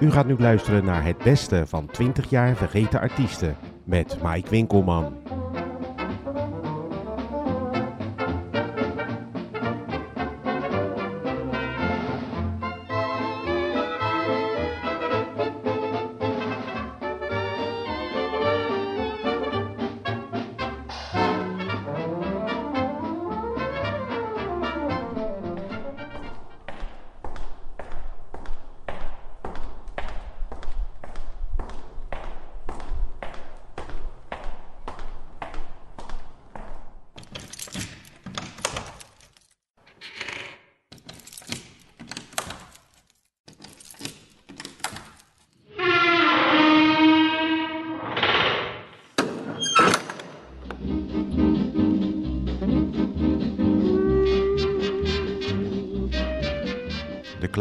U gaat nu luisteren naar het beste van 20 jaar vergeten artiesten met Mike Winkelman.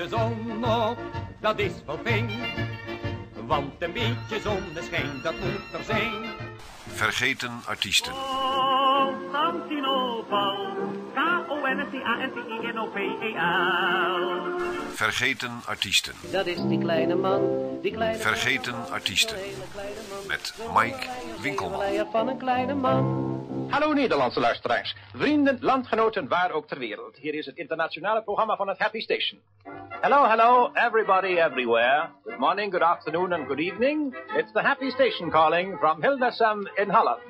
De zon op, dat is wel fijn. Want een beetje zonneschijn, dat moet er zijn. Vergeten artiesten. K-O-N-S-T-A-N-T-I-N-O-P-E-L. Vergeten artiesten. Dat is die kleine man, die kleine Vergeten man, artiesten. Met Mike Winkelman. Leier van een kleine man. Hallo Nederlandse luisteraars, vrienden, landgenoten, waar ook ter wereld. Hier is het internationale programma van het Happy Station. Hello, hello, everybody everywhere. Good morning, good afternoon and good evening. It's the Happy Station calling from Hildesheim in Holland.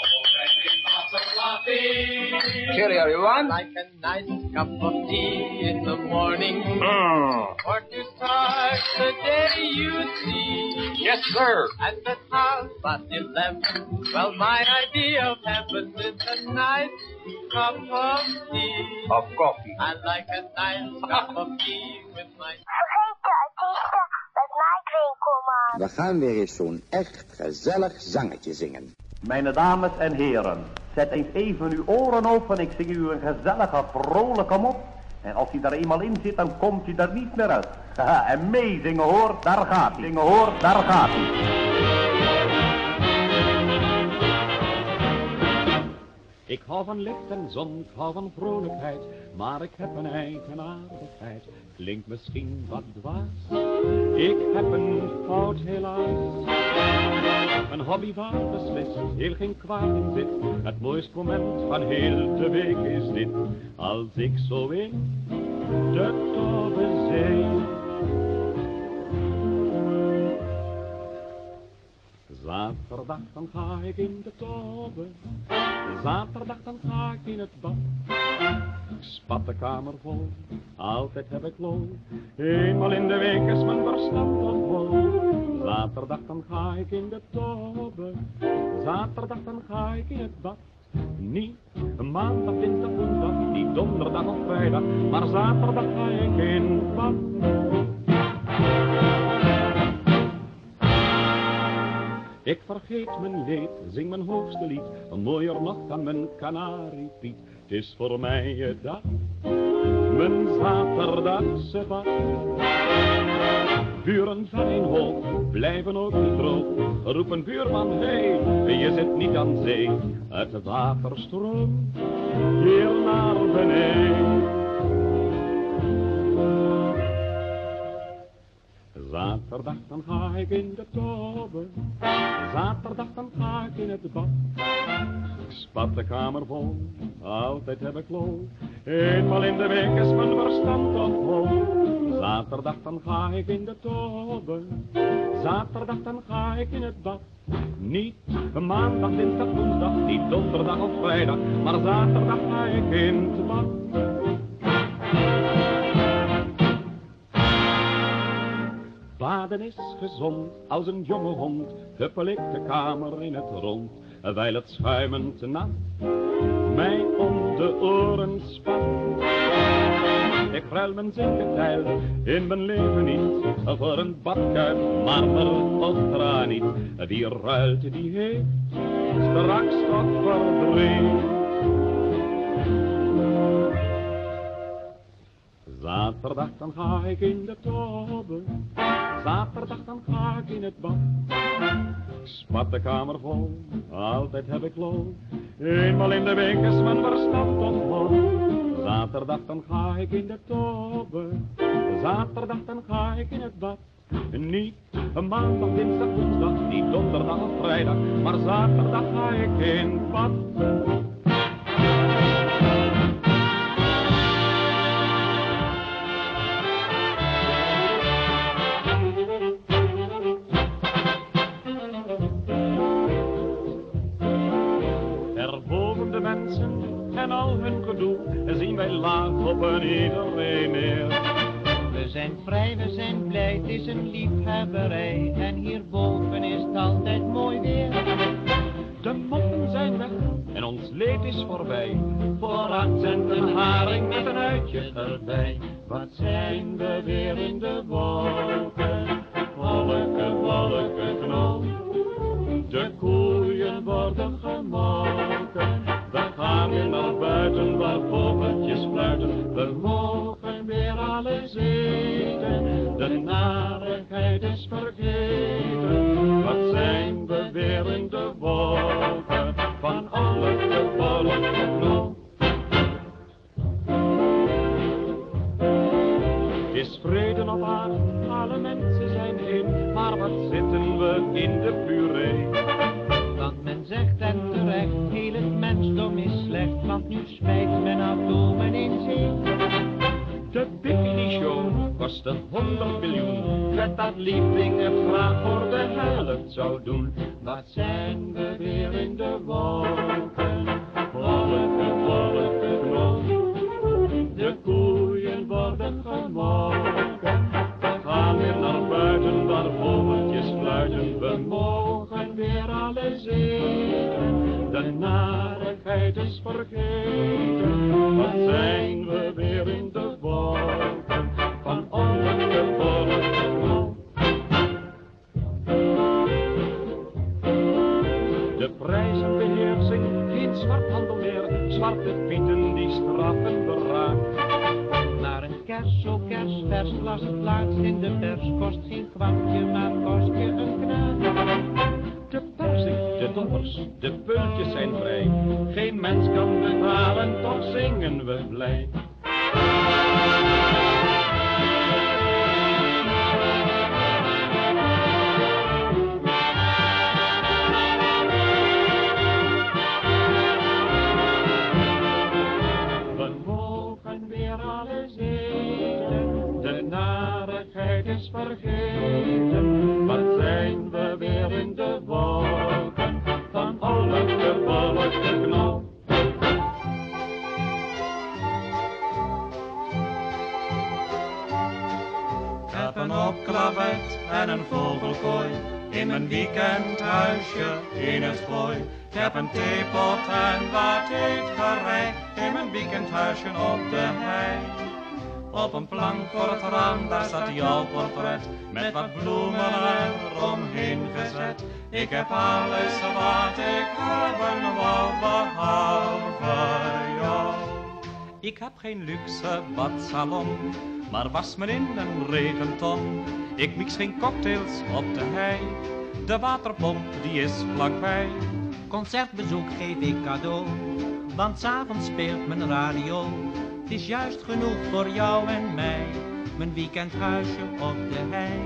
Cheerio, everyone. Like a nice cup of tea in the morning. Mm. Or to start the day you see. Yes, sir. At the half past eleven. Well, my idea of heaven is a nice cup of tea. Of coffee. I like a nice cup of tea with my. We gaan weer eens zo'n echt gezellig zangetje zingen. Mijn dames en heren, zet eens even uw oren open. Ik zing u een gezellige, vrolijke mop. En als hij daar eenmaal in zit, dan komt hij er niet meer uit. Haha, en meezingen hoor, daar gaat hij. Zingen hoor, daar gaat hij. Ik hou van licht en zon, ik hou van vrolijkheid, maar ik heb een eigenaardigheid. Klinkt misschien wat dwaas, ik heb een fout helaas. Een hobby waar beslist heel geen kwaad in zit. Het mooiste moment van heel de week is dit. Als ik zo in de tobbe zee. Zaterdag dan ga ik in de tobbe. Zaterdag dan ga ik in het bad. Ik spat de kamer vol, altijd heb ik lol. Eenmaal in de week is mijn verstand dan vol. Zaterdag dan ga ik in de tobbe. Zaterdag dan ga ik in het bad. Niet een maandag, dinsdag, woensdag, niet donderdag of vrijdag, maar zaterdag ga ik in bad. Ik vergeet mijn leed, zing mijn hoogste lied, mooier nog dan mijn kanariepiet. Het is voor mij het dag, mijn zaterdagse bad. Buren van een hoog, blijven ook niet droog. Roepen buurman, hé, hey, je zit niet aan zee. Het water stroomt hier naar beneden. Zaterdag dan ga ik in de tobbe, zaterdag dan ga ik in het bad. Ik spat de kamer vol, altijd heb ik lol. Eenmaal in de week is mijn verstand op hol. Zaterdag dan ga ik in de tobbe, zaterdag dan ga ik in het bad. Niet maandag, dinsdag, woensdag, niet donderdag of vrijdag, maar zaterdag ga ik in het bad. Is gezond, als een jonge hond, huppel de kamer in het rond, wijl het schuimend nat mij om de oren spat. Ik ruil mijn zinketeil in mijn leven niet, voor een badkuip, marmer of graniet. Wie ruilt, die heeft straks toch verdriet. Zaterdag dan ga ik in de tobbe, zaterdag dan ga ik in het bad. Spat de kamer vol, altijd heb ik lol. Eenmaal in de week is mijn verstand ontbol. Zaterdag dan ga ik in de tobbe, zaterdag dan ga ik in het bad. Niet een maandag, dinsdag, woensdag, niet donderdag of vrijdag, maar zaterdag ga ik in bad. Een iedereen neer. We zijn vrij, we zijn blij, het is een liefhebberij. En hierboven is het altijd mooi weer. De moppen zijn weg en ons leed is voorbij. Vooruit zendt een haring met een uitje erbij. Wat is vergeten. Wat zijn we weer in de wolken van alle wolken knol. Ik heb een opklavet en een vogelkooi in mijn weekendhuisje in het gooi. Ik heb een theepot en wat eetgerei in mijn weekendhuisje op de hei. Op een plank voor het raam, daar staat jouw portret met wat bloemen eromheen gezet. Ik heb alles wat ik hebben wou, behalve jou. Ik heb geen luxe badsalon, maar was me in een regenton. Ik mix geen cocktails op de hei, de waterpomp die is vlakbij. Concertbezoek geef ik cadeau, want s'avonds speelt mijn radio. Het is juist genoeg voor jou en mij, mijn weekendhuisje op de hei.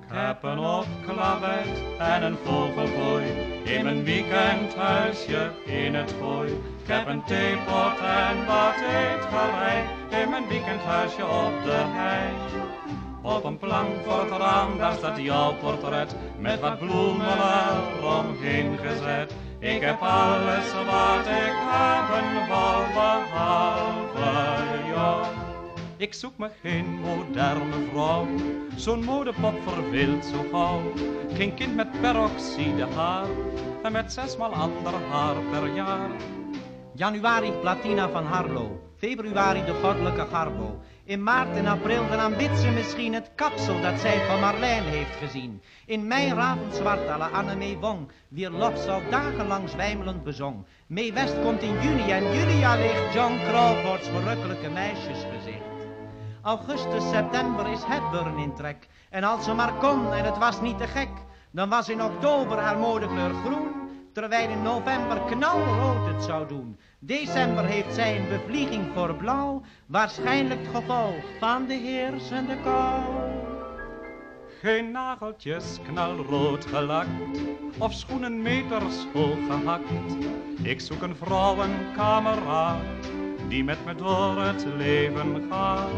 Ik heb een opklapbed en een vogelkooi in mijn weekendhuisje in het gooi. Ik heb een theepot en wat eetgerei in mijn weekendhuisje op de hei. Op een plank voor het raam, daar staat jouw portret met wat bloemen eromheen gezet. Ik heb alles wat ik hebben wou, behalve jou. Ik zoek me geen moderne vrouw, zo'n modepop verveelt zo gauw. Geen kind met peroxide haar en met zesmaal ander haar per jaar. Januari Platina van Harlow, februari de goddelijke Garbo. In maart en april dan aanbidt ze misschien het kapsel dat zij van Marlijn heeft gezien. In mei ravenzwart la Annemee Wong, wier lof al dagenlang zwijmelend bezong. Mee West komt in juni en Julia ligt John Crawfords verrukkelijke meisjesgezicht. Augustus, september is Hepburn in trek. En als ze maar kon en het was niet te gek, dan was in oktober haar modekleur groen, terwijl in november knalrood het zou doen. December heeft zij een bevlieging voor blauw, waarschijnlijk het gevolg van de heersende kou. Geen nageltjes knalrood gelakt of schoenen meters hoog gehakt. Ik zoek een vrouwenkameraad die met me door het leven gaat.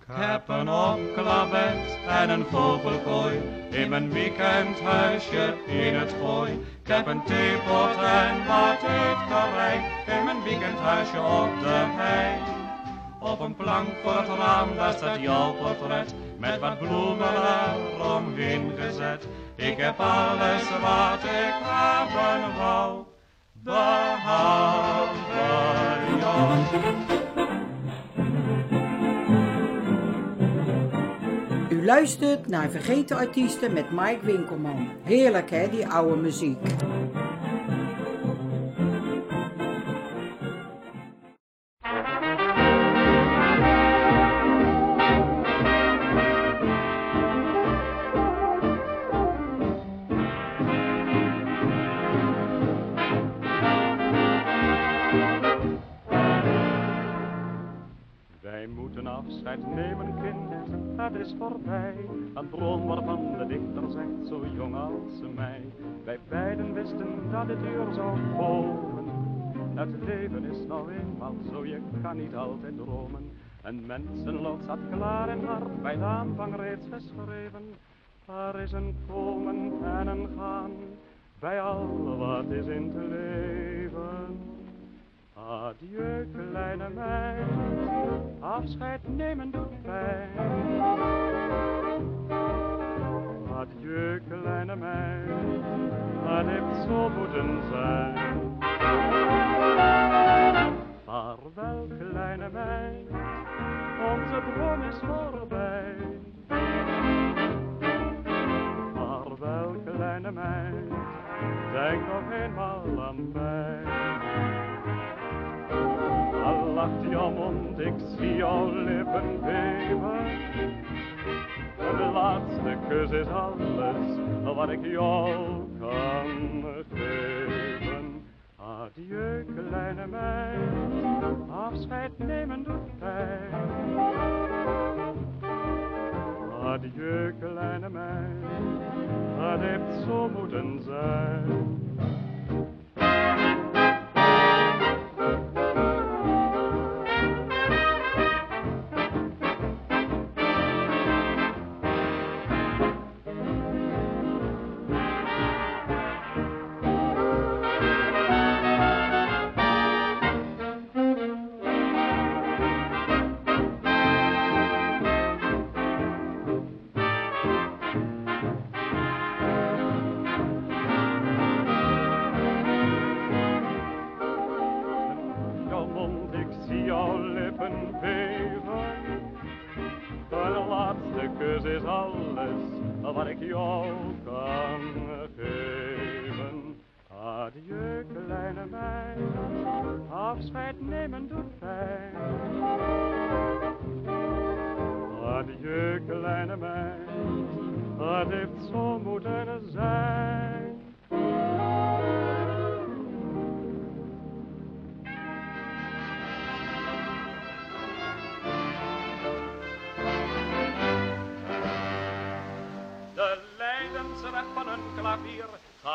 Ik heb een opklapbed en een vogelkooi in mijn weekendhuisje in het gooi. Ik heb een theepot en wat eetgerei in mijn weekendhuisje op de hei. Op een plank voor het raam, daar staat jouw portret met wat bloemen eromheen gezet. Ik heb alles wat ik hebben wou, behalve. Luistert naar Vergeten Artiesten met Mike Winkelman. Heerlijk hè, die oude muziek. Wij moeten afscheid nemen, kind, het is voorbij. Een droom waarvan de dichter zegt, zo jong als mij. Wij beiden wisten dat het uur zou komen. Het leven is nou eenmaal zo, je kan niet altijd dromen. Een mensenlot staat klaar in hart, bij de aanvang reeds geschreven. Er is een komen en een gaan, bij al wat is in te leven. Adieu, kleine meid, afscheid nemen doet pijn. Adieu, kleine meid, het heeft zo moeten zijn. Vaarwel, kleine meid, onze droom is voorbij. Vaarwel, kleine meid, denk nog eenmaal aan mij. Lacht jouw mond, ik zie jouw lippen beven. De laatste kus is alles wat ik jou kan geven. Adieu, kleine meid, afscheid nemen doet pijn. Adieu, kleine meid, het heeft zo moeten zijn. Wat ik jou kan geven. Adieu, kleine meid, afscheid nemen doet pijn. Adieu, kleine meid, het heeft zo moeten zijn.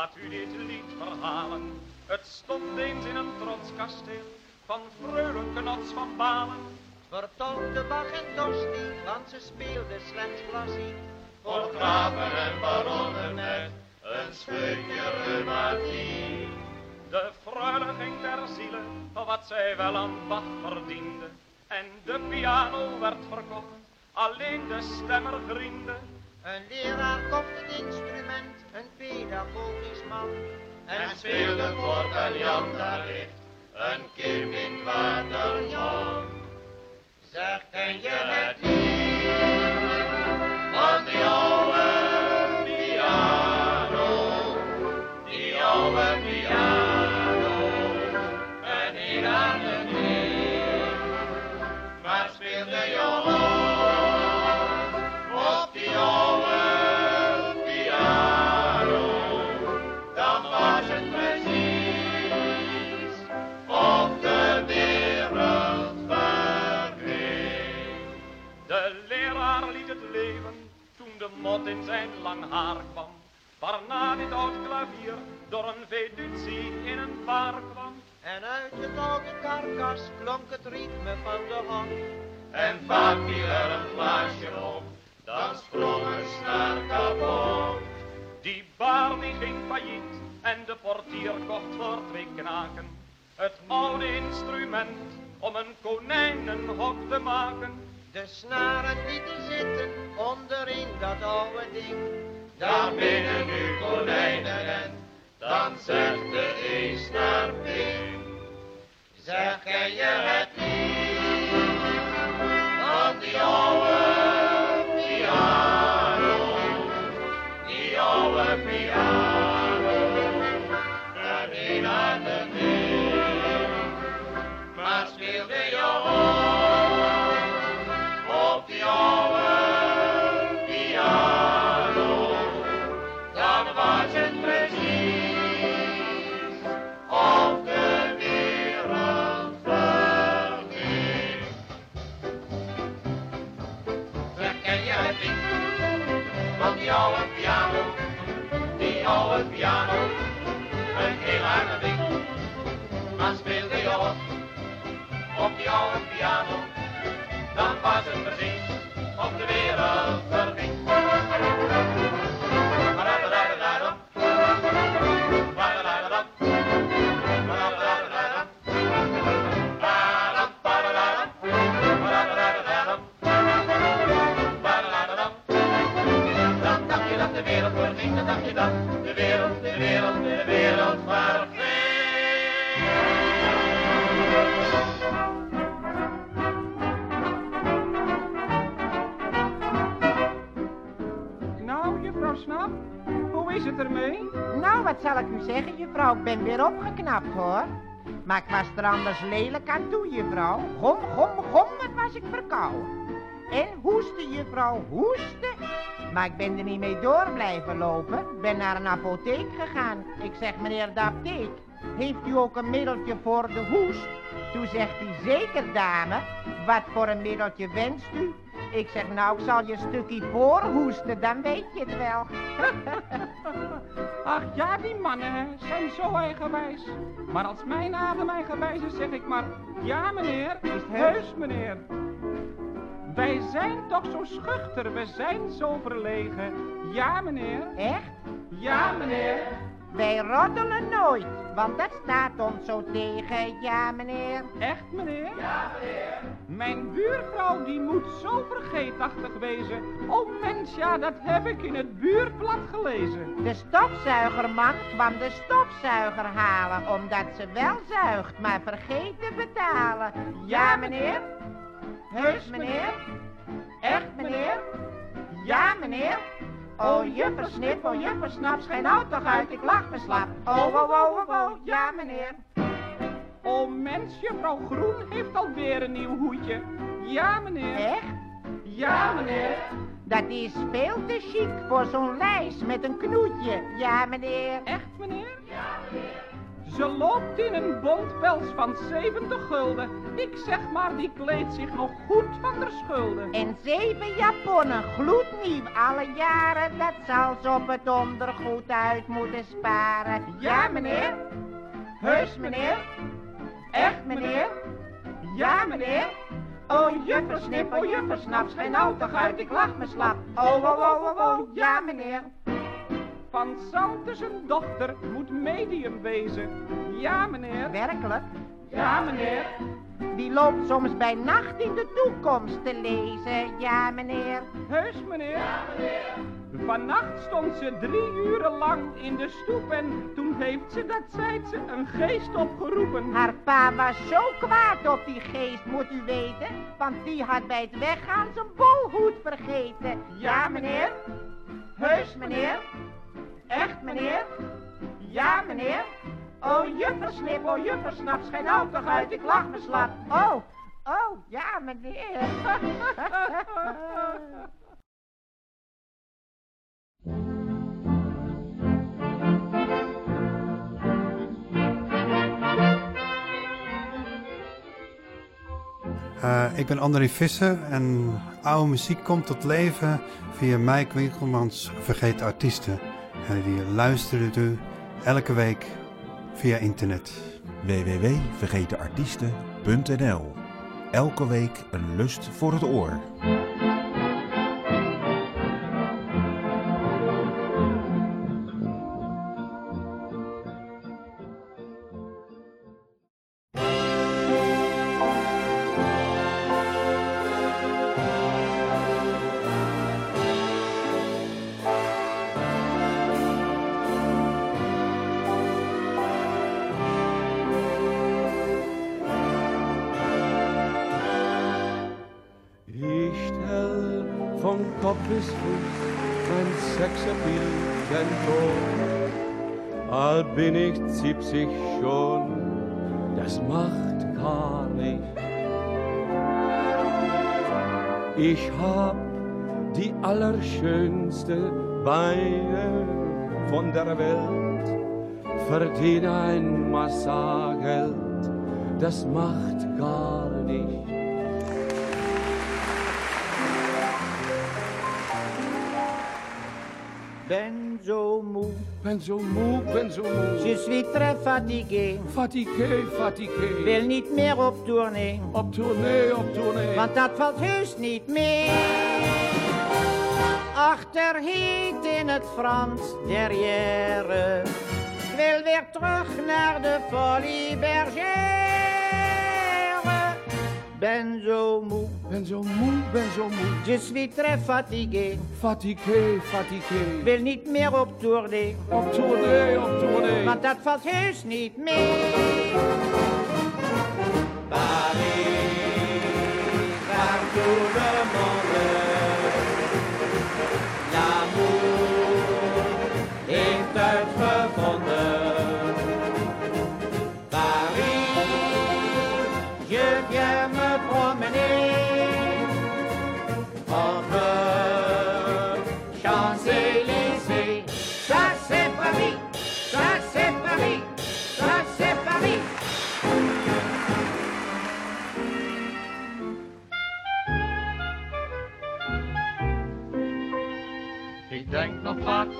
Gaat u dit lied verhalen. Het stond eens in een trots kasteel van freule Knots van Balen. Vertolkte Bach en Tosti, want ze speelde slechts klassiek. Voor graven en baronnen met een reumatiek. De freule ging ter ziele wat zij wel aan Bach verdiende. En de piano werd verkocht, alleen de stemmer vrienden. Een leraar kocht het instrument, een pedagogisch man. En speelde voor Jan daar ligt een kim in het waterman. Zeg, ken je het niet mot in zijn lang haar kwam. Waarna dit oud klavier door een vedutie in een vaar kwam. En uit het oude karkas klonk het ritme van de hand. En vaak viel er een glaasje op, dan sprong een snaar kapot. Die baar die ging failliet en de portier kocht voor twee knaken. Het oude instrument om een konijnenhok te maken. De snaren lieten zitten onderin dat oude ding. Daar binnen nu konijnen en dan zegt de eens naar ping. Zeg, ken je het die oude piano, een heel aardig ding. Maar speelde jongen op die oude piano, dan was het precies of Hoe is het ermee? Nou, wat zal ik u zeggen, juffrouw? Ik ben weer opgeknapt, hoor. Maar ik was er anders lelijk aan toe, juffrouw. Gom, gom, gom, wat was ik verkouden. En hoesten, juffrouw, hoesten. Maar ik ben er niet mee door blijven lopen. Ik ben naar een apotheek gegaan. Ik zeg, meneer de apotheek, heeft u ook een middeltje voor de hoest? Toen zegt hij, zeker dame, wat voor een middeltje wenst u? Ik zeg, nou, ik zal je een stukje voorhoesten, dan weet je het wel. Ach ja, die mannen zijn zo eigenwijs. Maar als mijn adem eigenwijs is, zeg ik maar... Ja, meneer, is het heus, meneer. Wij zijn toch zo schuchter, we zijn zo verlegen. Ja, meneer. Echt? Ja, meneer. Wij roddelen nooit, want dat staat ons zo tegen, ja meneer. Echt, meneer? Ja, meneer. Mijn buurvrouw die moet zo vergeetachtig wezen. Oh mens, ja, dat heb ik in het buurtblad gelezen. De stofzuigerman kwam de stofzuiger halen, omdat ze wel zuigt, maar vergeet te betalen. Ja meneer? Heus meneer? Echt meneer? Ja meneer? Oh, juffer Snip, oh, juffer Snap, schijn nou toch uit, ik lach me slap. Oh, oh, oh, oh, oh, ja meneer. Oh mens, juffrouw Groen heeft alweer een nieuw hoedje. Ja, meneer. Echt? Ja, meneer. Dat is veel te chic voor zo'n lijst met een knoetje. Ja, meneer. Echt, meneer? Ja, meneer. Ze loopt in een bontpels van 70 gulden. Ik zeg maar, die kleedt zich nog goed van de schulden. En zeven japonnen, gloednieuw alle jaren, dat zal ze op het ondergoed uit moeten sparen. Ja, meneer? Heus, meneer? Echt, meneer? Ja, meneer? Oh, juffer snip, oh, juffer snap, schijn toch uit, ik lach me slap. Oh, oh, oh, oh, oh, ja, meneer. Van Santes een dochter moet medium wezen. Ja, meneer. Werkelijk? Ja, meneer. Die loopt soms bij nacht in de toekomst te lezen. Ja, meneer. Heus, meneer. Ja, meneer. Vannacht stond ze drie uren lang in de stoep en toen heeft ze, dat zei ze, een geest opgeroepen. Haar pa was zo kwaad op die geest, moet u weten, want die had bij het weggaan zijn bolhoed vergeten. Ja, meneer. Heus, meneer. Echt, meneer? Ja, meneer? Oh, juffer snip, oh, juffer snap, schijn nou toch uit, ik lach me slap. Oh, oh, ja, meneer. Uh, ik ben André Visser en oude muziek komt tot leven via Mike Winkelmans Vergeet Artiesten. En die luistert u elke week via internet. www.vergetenartiesten.nl Elke week een lust voor het oor. Bin ich 70 schon, das macht gar nicht. Ich hab die allerschönste Beine von der Welt, verdiene ein Massageld, das macht gar nicht. Ben zo moe. Ben zo moe, ben zo moe. Je suis très fatigué. Fatigué, fatigué. Wil niet meer op tournee. Op tournee, op tournee. Want dat valt heus niet meer. Achterheet in het Frans, derrière. Ik wil weer terug naar de Folie Bergère. Ben zo moe. Ben zo moe, ben zo moe. Je suis très fatigué. Fatigué, fatigué. Wil niet meer op tournee. Op tournee, op tournee. Want dat valt heus niet mee. Paris, partout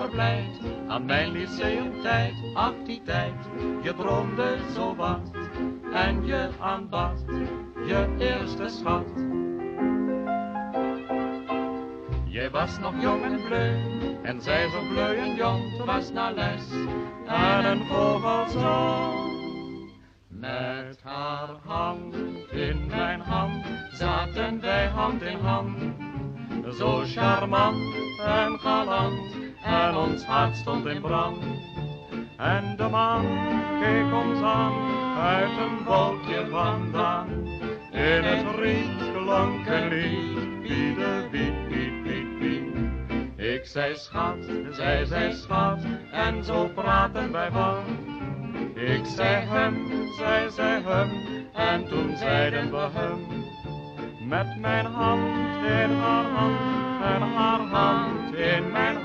verblijd aan mijn lyceumtijd. Ach, die tijd, je droomde zo wat. En je aanbad je eerste schat. Jij was nog jong en bleu, en zij zo bleu en jong. Was naar les en een vogelzang. Met haar hand in mijn hand zaten wij hand in hand. Zo charmant en galant, en ons hart stond in brand. En de man keek ons aan, uit een wolkje vandaan. In het riet klonk een lied, biede, bied, bied, bied, bied. Ik zei schat, zij zei schat, en zo praten wij wat. Ik zei hem, zij zei hem, en toen zeiden we hem. Met mijn hand in haar hand en haar hand in mijn hand.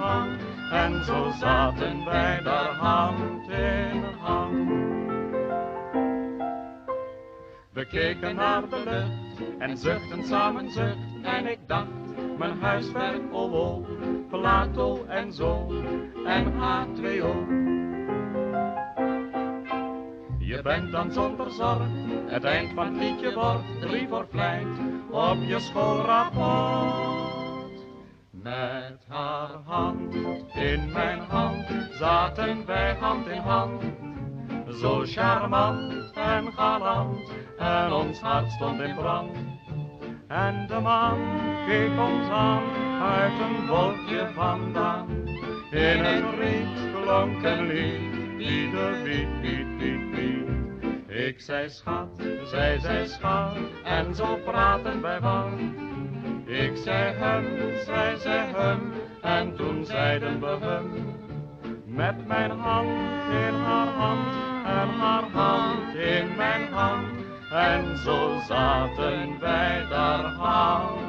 En zo zaten wij daar hand in hand. We keken naar de lucht en zuchten samen zucht. En ik dacht, mijn huiswerk, oh oh, Plato en zo, en H2O. Je bent dan zonder zorg, het eind van het liedje wordt drie voor vlijt op je schoolrapport. Met haar hand in mijn hand zaten wij hand in hand, zo charmant en galant, en ons hart stond in brand. En de man keek ons aan uit een wolkje vandaan, in een riet klonk een lied, ieder wiet, wiet, wiet, wiet. Ik zei schat, zij zei schat, en zo praten wij van. Ik zei hem, zij zei hem, en toen zeiden we hem. Met mijn hand in haar hand, en haar hand in mijn hand. En zo zaten wij daar hand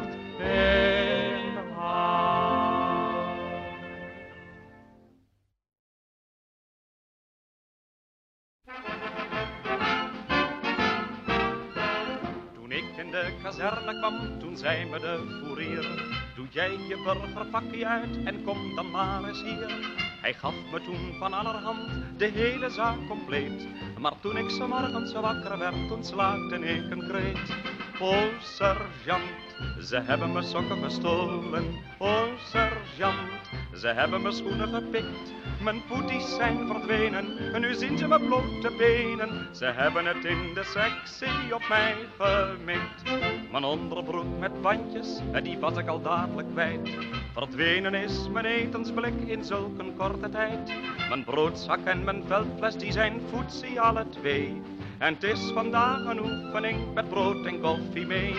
kwam, toen zei me de fourier, doe jij je burgerpakje uit en kom dan maar eens hier. Hij gaf me toen van allerhand de hele zaak compleet, maar toen ik zo morgens wakker werd, toen ik een kreet. O sergeant, ze hebben me sokken gestolen. O sergeant, ze hebben me schoenen gepikt. Mijn poeties zijn verdwenen, en nu zien ze mijn blote benen. Ze hebben het in de sectie op mij gemikt. Mijn onderbroek met bandjes, die was ik al dadelijk kwijt. Verdwenen is mijn etensblik in zulk een korte tijd. Mijn broodzak en mijn veldfles, die zijn voetsie alle twee. En het is vandaag een oefening met brood en koffie mee.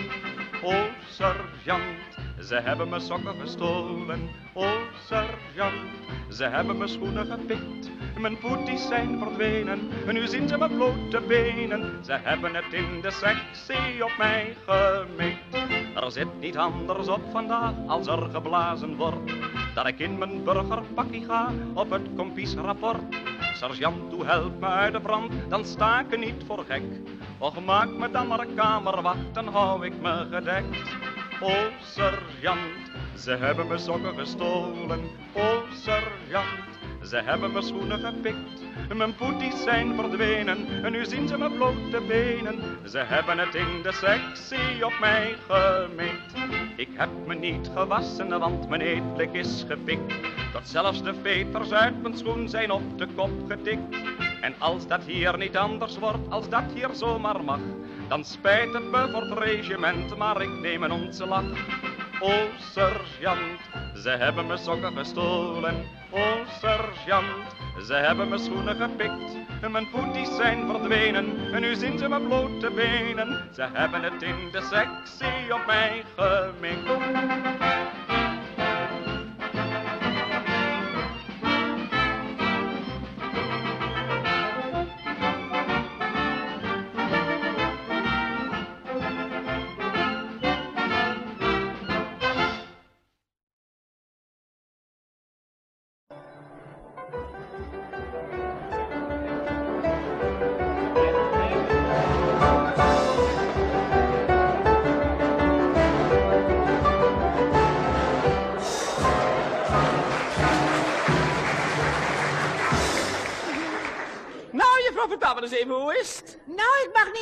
O sergeant, ze hebben me sokken gestolen. O sergeant, ze hebben me schoenen gepikt. Mijn poeties zijn verdwenen, en nu zien ze mijn blote benen. Ze hebben het in de sectie op mij gemikt. Er zit niet anders op vandaag als er geblazen wordt. Dat ik in mijn burgerpakkie ga op het kompiesrapport. Sergeant, toe help me uit de brand, dan sta ik niet voor gek. Och, maak me dan maar kamerwacht, dan hou ik me gedekt. O, sergeant, ze hebben me sokken gestolen. O, sergeant, ze hebben me schoenen gepikt. Mijn poeties zijn verdwenen, en nu zien ze mijn blote benen. Ze hebben het in de sectie op mij gemikt. Ik heb me niet gewassen, want mijn eetblik is gepikt. Dat zelfs de veters uit mijn schoen zijn op de kop getikt. En als dat hier niet anders wordt, als dat hier zomaar mag, dan spijt het me voor het regiment, maar ik neem een ontslag. O sergeant, ze hebben me sokken gestolen. O sergeant, ze hebben me schoenen gepikt. Mijn poeties zijn verdwenen, en nu zien ze mijn blote benen. Ze hebben het in de sectie op mij gemikt.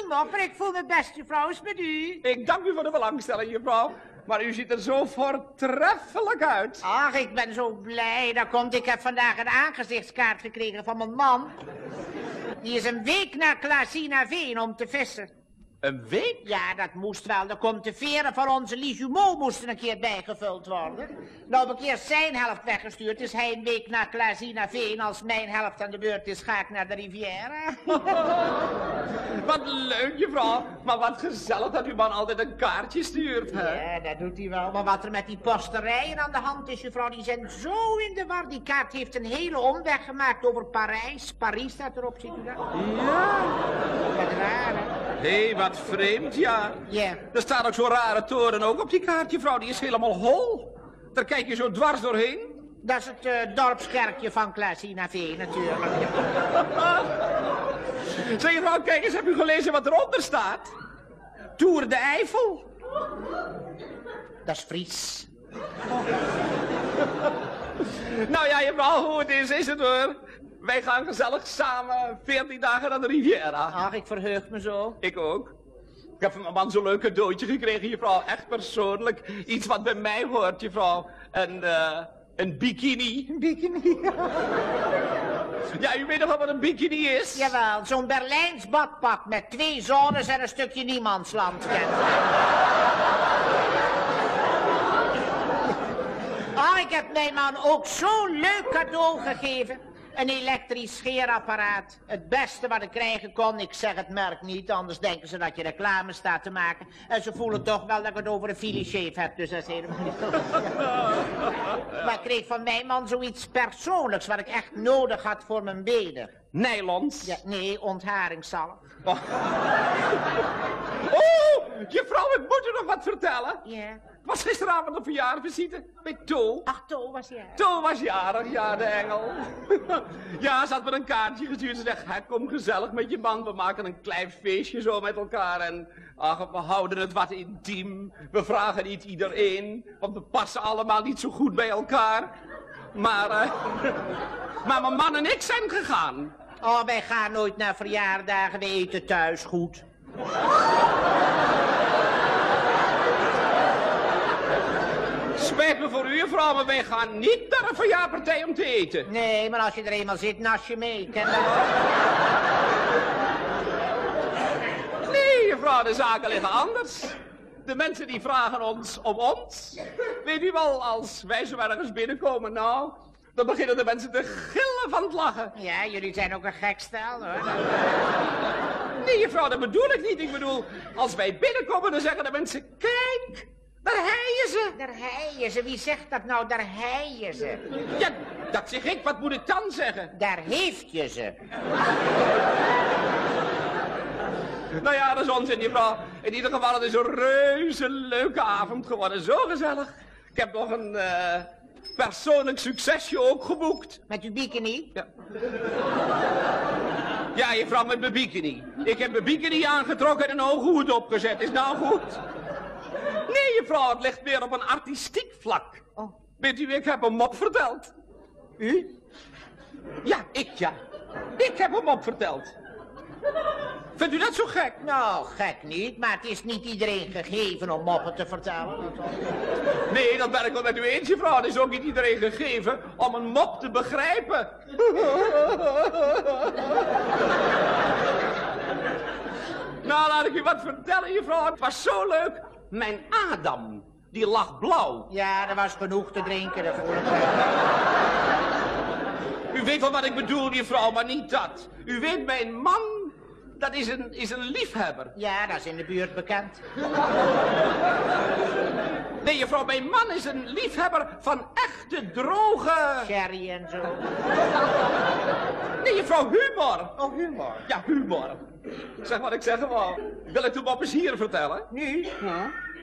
Ik voel me best, juffrouw. Is met u? Ik dank u voor de belangstelling, juffrouw. Maar u ziet er zo voortreffelijk uit. Ach, ik ben zo blij. Dat komt, ik heb vandaag een aangezichtskaart gekregen van mijn man. Die is een week naar Klaasina-Veen om te vissen. Een week? Ja, dat moest wel. Er komt de veren van onze Lijumo moesten een keer bijgevuld worden. Nou heb ik eerst zijn helft weggestuurd. Is hij een week naar Klaasina-Veen. Als mijn helft aan de beurt is, ga ik naar de Riviera. Wat leuk, juffrouw. Maar wat gezellig dat uw man altijd een kaartje stuurt, hè? Ja, dat doet hij wel. Maar wat er met die posterijen aan de hand is, juffrouw, die zijn zo in de war. Die kaart heeft een hele omweg gemaakt over Parijs. Parijs staat erop, ziet u dat? Ja. Wat raar, hè? Hé, hey, wat vreemd, ja. Ja. Er staat ook zo'n rare toren ook op die kaart, juffrouw. Die is helemaal hol. Daar kijk je zo dwars doorheen. Dat is het eh, dorpskerkje van Klaasina-Veen, natuurlijk. Zeg, juffrouw, kijk eens, heb u gelezen wat eronder staat? Tour de Eiffel. Dat is Fries. Nou ja, juffrouw, hoe het is, is het hoor. Wij gaan gezellig samen 14 dagen naar de Riviera. Ach, ik verheug me zo. Ik ook. Ik heb van mijn man zo'n leuk cadeautje gekregen, juffrouw. Echt persoonlijk. Iets wat bij mij hoort, juffrouw. Een, eh, een bikini. Een bikini? Ja, u weet nog wel wat een bikini is? Jawel, zo'n Berlijns badpak met twee zones en een stukje niemandsland. kent. Oh, ik heb mijn man ook zo'n leuk cadeau gegeven. Een elektrisch scheerapparaat. Het beste wat ik krijgen kon. Ik zeg het merk niet, anders denken ze dat je reclame staat te maken. En ze voelen toch wel dat ik het over een Philly-shave heb, dus dat is helemaal niet zo. Maar ik kreeg van mijn man zoiets persoonlijks wat ik echt nodig had voor mijn benen. Nijlons? Ja, nee, ontharingszalf. Oh, juffrouw, ik moet u nog wat vertellen. Ja. Was gisteravond een verjaarvisite bij To. Ach, To was jarig. To was jarig, ja, de engel. ja, ze had me een kaartje gestuurd. Ze zegt, "Hè, kom gezellig met je man. We maken een klein feestje zo met elkaar. En ach, we houden het wat intiem. We vragen niet iedereen, want we passen allemaal niet zo goed bij elkaar. Maar, eh, maar mijn man en ik zijn gegaan. Oh, wij gaan nooit naar verjaardagen, we eten thuis goed. Voor u, juffrouw, maar wij gaan niet naar een verjaarpartij om te eten. Nee, maar als je er eenmaal zit, nas je mee. Ken dat. Nee, juffrouw, de zaken liggen anders. De mensen die vragen ons om ons. Weet u wel, als wij zo ergens binnenkomen, nou, dan beginnen de mensen te gillen van het lachen. Ja, jullie zijn ook een gek stel, hoor. Nee, juffrouw, dat bedoel ik niet. Ik bedoel, als wij binnenkomen, dan zeggen de mensen, kijk, daar heien ze. Daar heien ze. Wie zegt dat nou? Daar heien ze. Ja, dat zeg ik. Wat moet ik dan zeggen? Daar heeft je ze. Nou ja, dat is onzin, juffrouw. In ieder geval, het is een reuze leuke avond geworden. Zo gezellig. Ik heb nog een eh, persoonlijk succesje ook geboekt. Met uw bikini? Ja. Ja, juffrouw, met mijn bikini. Ik heb mijn bikini aangetrokken en een hoge hoed opgezet. Is nou goed? Nee, juffrouw, het ligt meer op een artistiek vlak. Oh. Weet u, ik heb een mop verteld. U? Ja, ik ja. Ik heb een mop verteld. Vindt u dat zo gek? Nou, gek niet, maar het is niet iedereen gegeven om moppen te vertellen. Nee, dat ben ik wel met u eens, juffrouw. Het is ook niet iedereen gegeven om een mop te begrijpen. nou, laat ik u wat vertellen, juffrouw. Het was zo leuk. Mijn Adam, die lag blauw. Ja, er was genoeg te drinken, voel ik U weet wel wat ik bedoel, juffrouw, maar niet dat. U weet, mijn man, dat is een, is een liefhebber. Ja, dat is in de buurt bekend. Nee, juffrouw, mijn man is een liefhebber van echte droge... Sherry en zo. Nee, juffrouw, humor. Oh, humor. Ja, humor. Zeg wat ik zeggen wou. Wil ik de mop eens hier vertellen? Nu?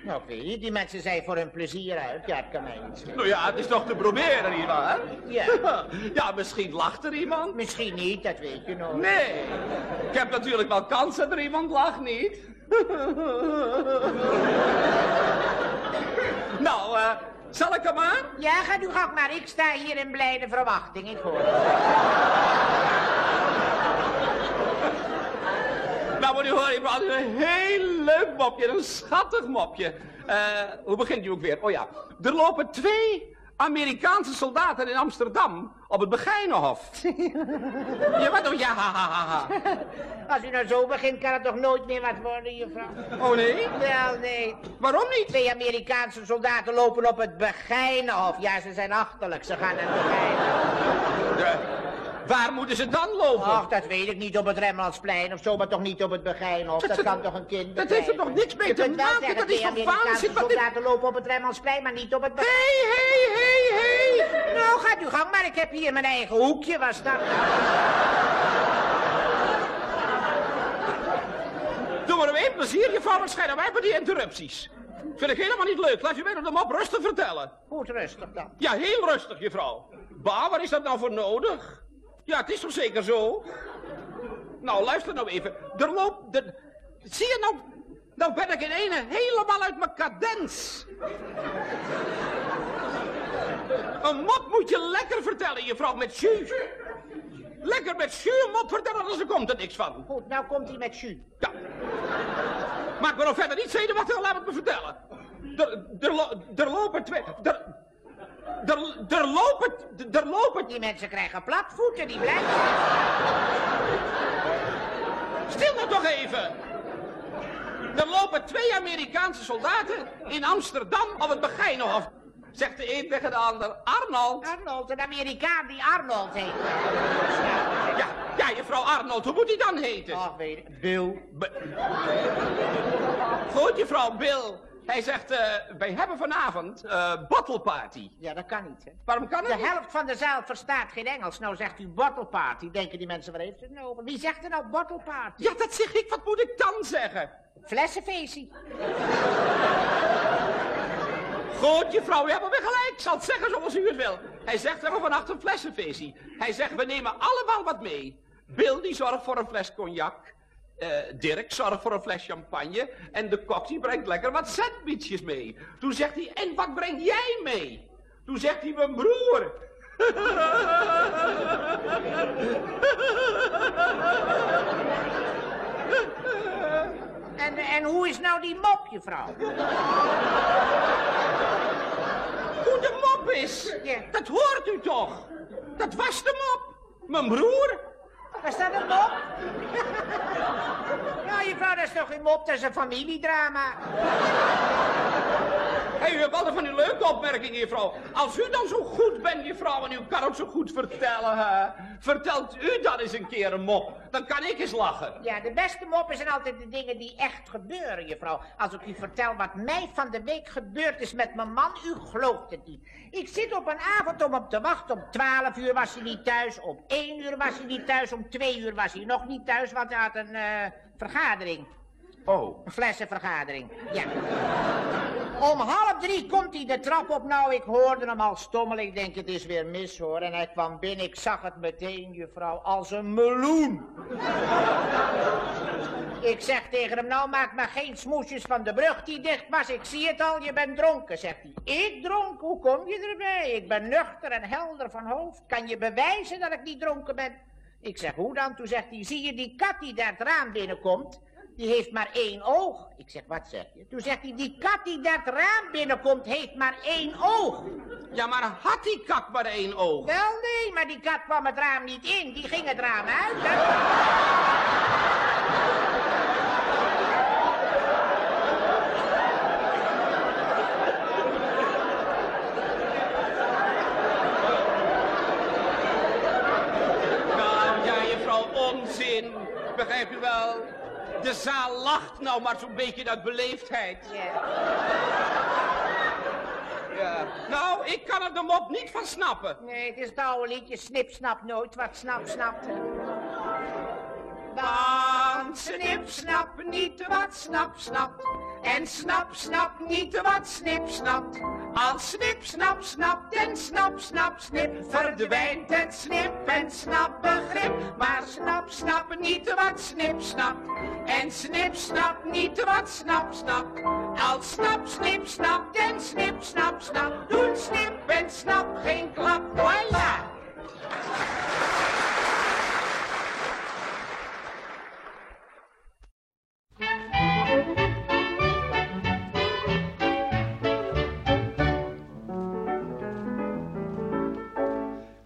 Nou, ik weet niet. Die mensen zijn voor hun plezier uit. Ja, het kan mij niet schelen. Nou ja, het is toch te proberen, nietwaar? Ja. Ja, misschien lacht er iemand. Misschien niet, dat weet je nog. Nee. Ik heb natuurlijk wel kans dat er iemand lacht, niet? nou, eh, zal ik hem aan? Ja, ga u gang maar. Ik sta hier in blijde verwachting. Ik hoor. Moet u horen, ik had een heel leuk mopje, een schattig mopje. Eh, hoe begint u ook weer? Oh ja, er lopen twee Amerikaanse soldaten in Amsterdam op het Begijnenhof. ja, wat dan? Ja, ha, ha, ha, ha. Als u nou zo begint, kan het toch nooit meer wat worden, juffrouw? Oh nee? Wel, nee. Waarom niet? Twee Amerikaanse soldaten lopen op het Begijnenhof. Ja, ze zijn achterlijk. Ze gaan naar het Begijnenhof. De- waar moeten ze dan lopen? Ach, dat weet ik niet op het Remmelsplein of zo, maar toch niet op het Begijnhof. Dat, kan toch een kind dat heeft er toch niks mee te maken? Dat is toch waanzin? Wat dit- soldaten lopen op het Remmelsplein, maar niet op het Hé, Begijnhof. hé, hé, hé! Nou, gaat u gang, maar ik heb hier mijn eigen hoekje. Was dat? Doe maar een plezier, je vrouw schijnen wij bij die interrupties. Vind ik helemaal niet leuk. Laat je mij de mop rustig vertellen. Goed rustig dan. Ja, heel rustig, juffrouw. Ba, waar is dat nou voor nodig? Ja, het is toch zeker zo? Nou, luister nou even. Er loopt... De... Zie je nou... Nou ben ik in ene helemaal uit mijn cadens. Een mop moet je lekker vertellen, juffrouw, met jus. Lekker met jus een mop vertellen, anders er komt er niks van. Goed, nou komt hij met jus. Ja. Maak me nog verder niet zenuwachtig, laat het me vertellen. Er, er, er lopen twee... Er, er, er lopen... Er lopen... Die mensen krijgen platvoeten, die blijven. Stil nou toch even! Er lopen twee Amerikaanse soldaten in Amsterdam op het Begijnenhof. Zegt de een tegen de ander, Arnold. Arnold, een Amerikaan die Arnold heet. Ja, ja, juffrouw Arnold, hoe moet hij dan heten? Ach, weet ik. Bill. Goed, juffrouw Bill. Hij zegt, eh, wij hebben vanavond eh bottle party. Ja, dat kan niet, hè. Waarom kan het De niet? helft van de zaal verstaat geen Engels. Nou zegt u bottle party. Denken die mensen, waar heeft het nou over? Wie zegt er nou bottle party? Ja, dat zeg ik. Wat moet ik dan zeggen? Flessenfeestie. Goed, juffrouw, u hebt weer gelijk. Ik zal het zeggen zoals u het wil. Hij zegt, we hebben vannacht een flessenfeestje. Hij zegt, we nemen allemaal wat mee. Bill, die zorgt voor een fles cognac. Eh, Dirk zorgt voor een fles champagne. En de kok, die brengt lekker wat sandwichjes mee. Toen zegt hij, en wat breng jij mee? Toen zegt hij, mijn broer. En, en hoe is nou die mop, juffrouw? Hoe de mop is? Dat hoort u toch? Dat was de mop. Mijn broer. Was dat een mop? nou, juffrouw, dat is toch geen mop, dat is een familiedrama. Hé, hebt altijd van die leuke opmerkingen, juffrouw. Als u dan zo goed bent, juffrouw, en u kan ook zo goed vertellen, hè? Vertelt u dan eens een keer een mop. Dan kan ik eens lachen. Ja, de beste moppen zijn altijd de dingen die echt gebeuren, juffrouw. Als ik u vertel wat mij van de week gebeurd is met mijn man, u gelooft het niet. Ik zit op een avond om hem te wachten. Om 12 uur was hij niet thuis, om 1 uur was hij niet thuis, om 2 uur was hij nog niet thuis, want hij had een eh, vergadering. Oh. Een flessenvergadering, ja. Om half drie komt hij de trap op. Nou, ik hoorde hem al stommelen. Ik denk, het is weer mis, hoor. En hij kwam binnen. Ik zag het meteen, juffrouw, als een meloen. ik zeg tegen hem, nou, maak maar geen smoesjes van de brug die dicht was. Ik zie het al, je bent dronken, zegt hij. Ik dronken? Hoe kom je erbij? Ik ben nuchter en helder van hoofd. Kan je bewijzen dat ik niet dronken ben? Ik zeg, hoe dan? Toen zegt hij, zie je die kat die daar het raam binnenkomt? Die heeft maar één oog. Ik zeg, wat zeg je? Toen zegt hij, die kat die het raam binnenkomt, heeft maar één oog. Ja, maar had die kat maar één oog? Wel nee, maar die kat kwam het raam niet in. Die ging het raam uit. hè. Ja, juffrouw, onzin. Begrijpt u wel? De zaal lacht nou maar zo'n beetje uit beleefdheid. Ja. Nou, ik kan er de mop niet van snappen. Nee, het is het oude liedje, snip, snap nooit wat snap, snapt. Want snip, snap niet wat snap, snapt. En snap, snap niet wat snip, snapt. Als snip, snap, snapt en snap, snap, snip. Verdwijnt het snip en snap begrip. Maar snap, snap niet wat snip, snapt. En snip, snap niet wat snap, snapt. Als snap, snip, snapt en snip, snap, snap. Doen snip en snap geen klap. Voilà!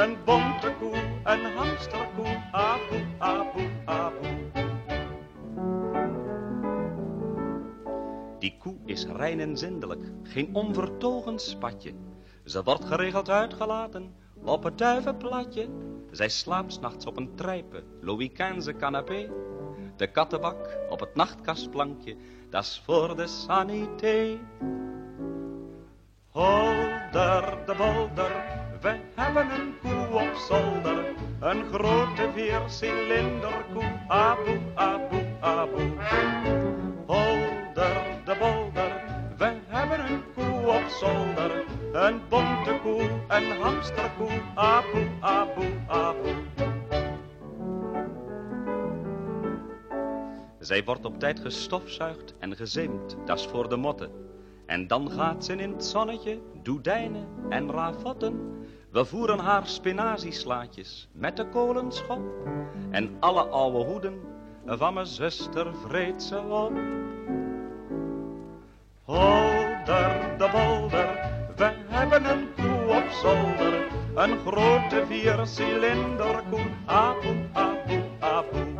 Een bonte koe, een hamsterkoe, aboe, aboe, aboe. Die koe is rein en zindelijk, geen onvertogen spatje. Ze wordt geregeld uitgelaten op het duivenplatje. Zij slaapt 's nachts op een trijpe, Louis canapé. De kattenbak op het nachtkastplankje, dat is voor de sanité. Holder de bolder, we hebben een koe op zolder. Een grote viercilinderkoe, aboe, aboe, aboe. Holder de bolder, we hebben een koe op zolder. Een bonte koe, een hamsterkoe, aboe, aboe, aboe. Zij wordt op tijd gestofzuigd en gezeemd, dat is voor de motten. En dan gaat ze in het zonnetje, doedijnen en ravotten. We voeren haar spinazieslaatjes met de kolenschop. En alle oude hoeden van mijn zuster vreet ze op. Holder de bolder, we hebben een koe op zolder. Een grote viercilinder koe, aboe, aboe, aboe.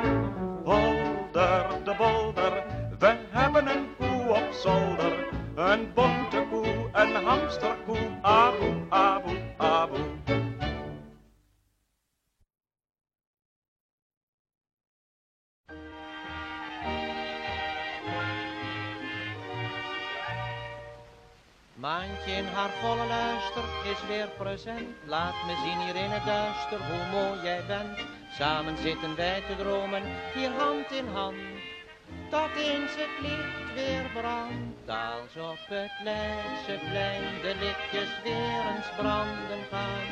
Bolder, we hebben een koe op zolder, een bonte koe, een hamsterkoe, aboe, aboe, aboe. Maantje in haar volle luister is weer present. Laat me zien hier in het duister hoe mooi jij bent. Samen zitten wij te dromen, hier hand in hand. Tot eens het licht weer brandt, als op het Leidseplein de lichtjes weer eens branden gaan.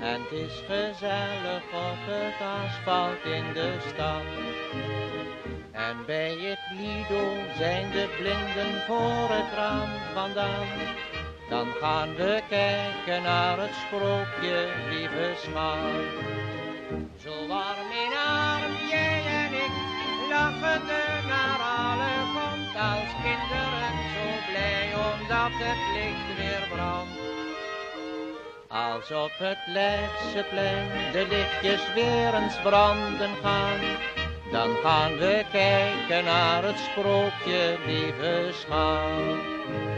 En het is gezellig op het asfalt in de stad. En bij het Lido zijn de blinden voor het raam vandaan. Dan gaan we kijken naar het sprookje, lieve schat. Zo lachende naar alle kant. Als kinderen zo blij omdat het licht weer brandt. Als op het Leidseplein de lichtjes weer eens branden gaan. Dan gaan we kijken naar het sprookje, lieve schat.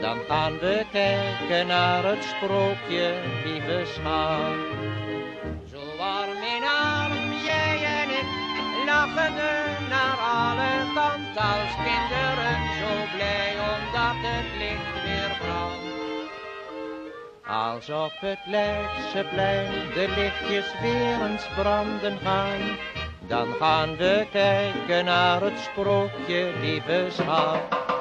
Dan gaan we kijken naar het sprookje, lieve schat. Zo warm in arm, jij en ik, lachende naar alle kanten. Als kinderen zo blij omdat het licht weer brandt. Als op het Leidseplein de lichtjes weer eens branden gaan. Dan gaan we kijken naar het sprookje, lieve schat.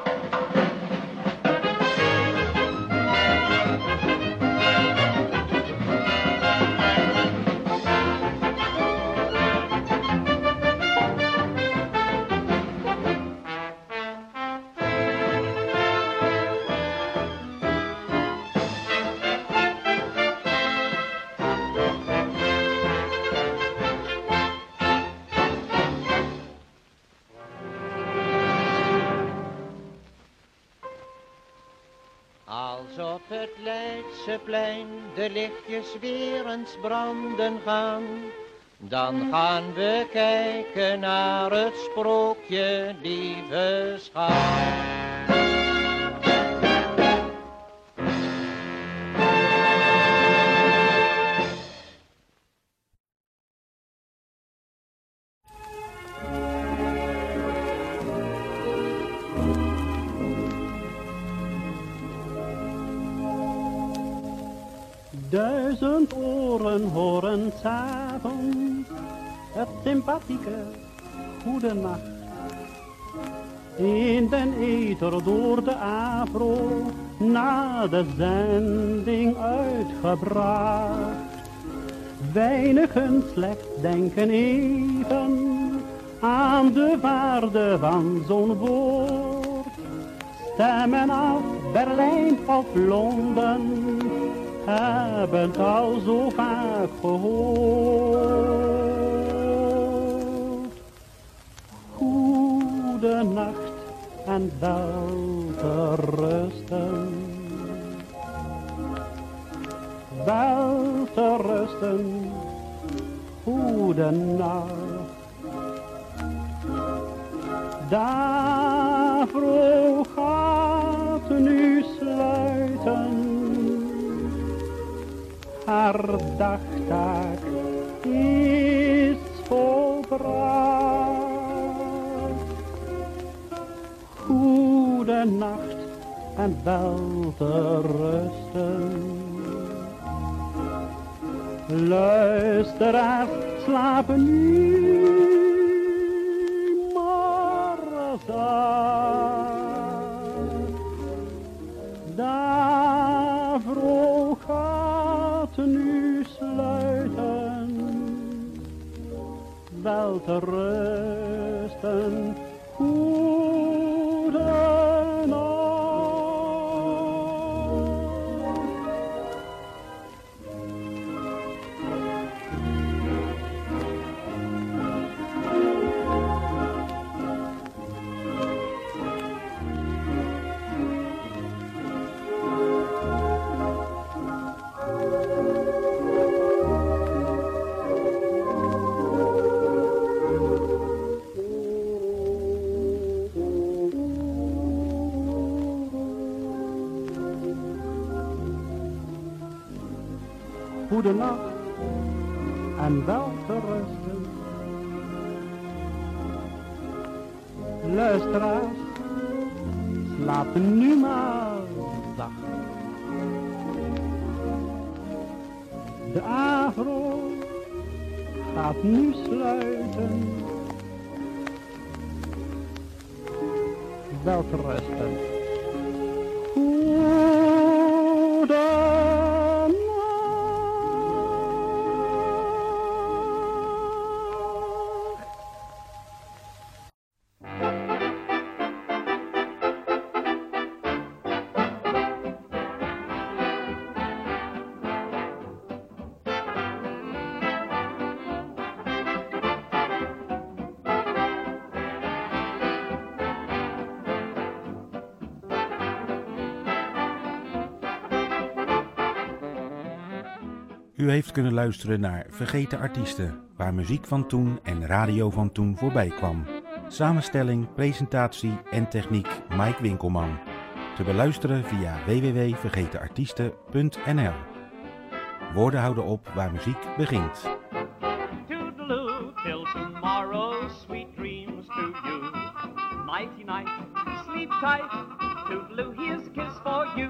De lichtjes weer eens branden gaan, dan gaan we kijken naar het sprookje, lieve schat. De afro na de zending uitgebracht. Weinigen slechts denken even aan de waarde van zo'n woord. Stemmen af Berlijn of Londen hebben al zo vaak gehoord. Goede nacht en wel rusten. Wel te rusten, goede nacht. Daarvoor gaat nu sluiten. Haar dagtaak is volbracht. Goede nacht en wel te rusten. Luisteraars slapen nu Goede nacht en wel te rusten. U heeft kunnen luisteren naar Vergeten Artiesten, waar muziek van toen en radio van toen voorbij kwam. Samenstelling, presentatie en techniek Mike Winkelman. Te beluisteren via www.vergetenartiesten.nl. Woorden houden op waar muziek begint. Toodaloo, till tomorrow, sweet dreams to you. Nighty night, sleep tight. Toodaloo, here's kiss for you.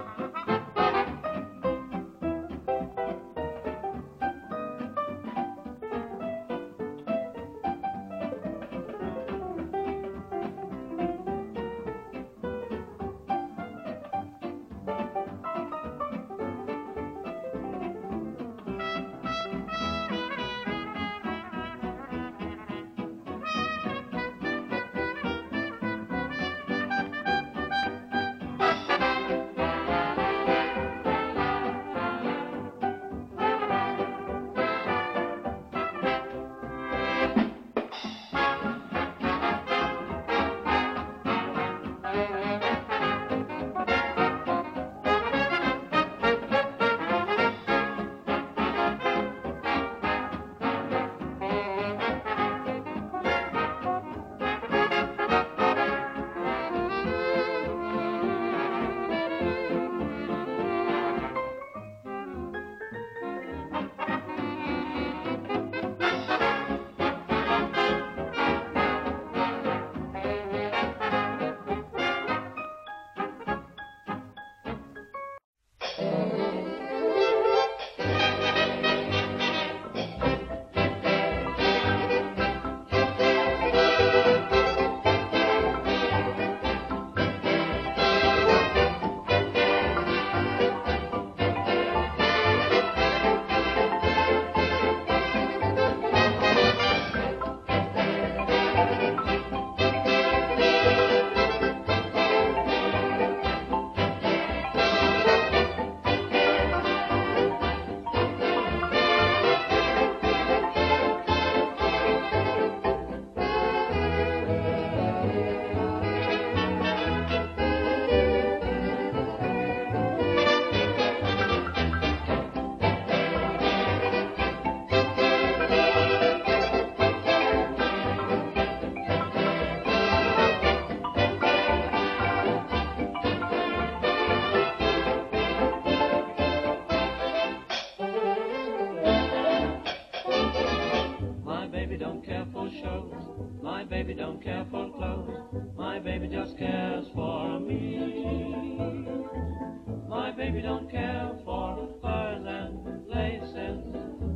Baby don't care for furs and laces.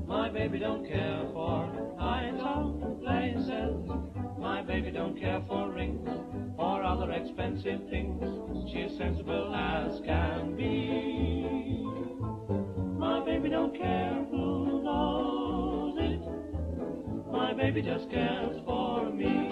My baby don't care for high top laces. My baby don't care for rings or other expensive things. She's sensible as can be. My baby don't care who knows it. My baby just cares for me.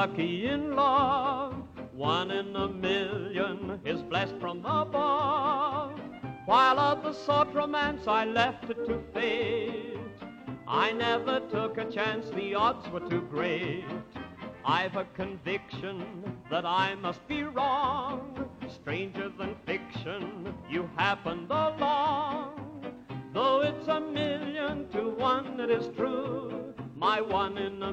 Lucky in love. One in a million is blessed from above. While others sought romance, I left it to fate. I never took a chance, the odds were too great. I've a conviction that I must be wrong. Stranger than fiction, you happened along. Though it's a million to one, it is true. My one in a